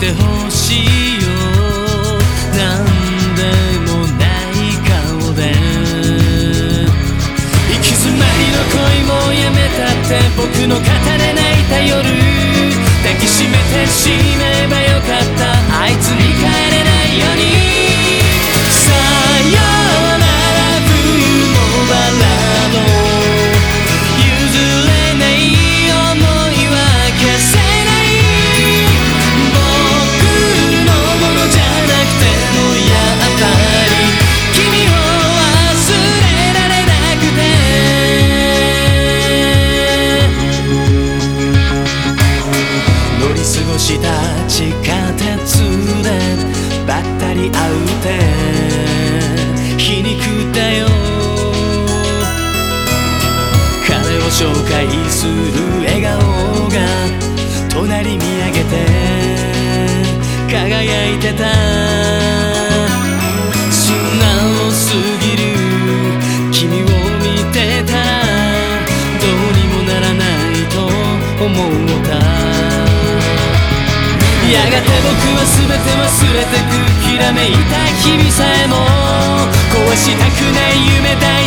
the home. した地下鉄でばったり会うて皮肉だよ。彼を紹介する笑顔が隣見上げて輝いてた。素直すぎる君を見てたらどうにもならないと思った。やがて僕は全て忘れてくきらめいた日々さえも壊したくない夢だ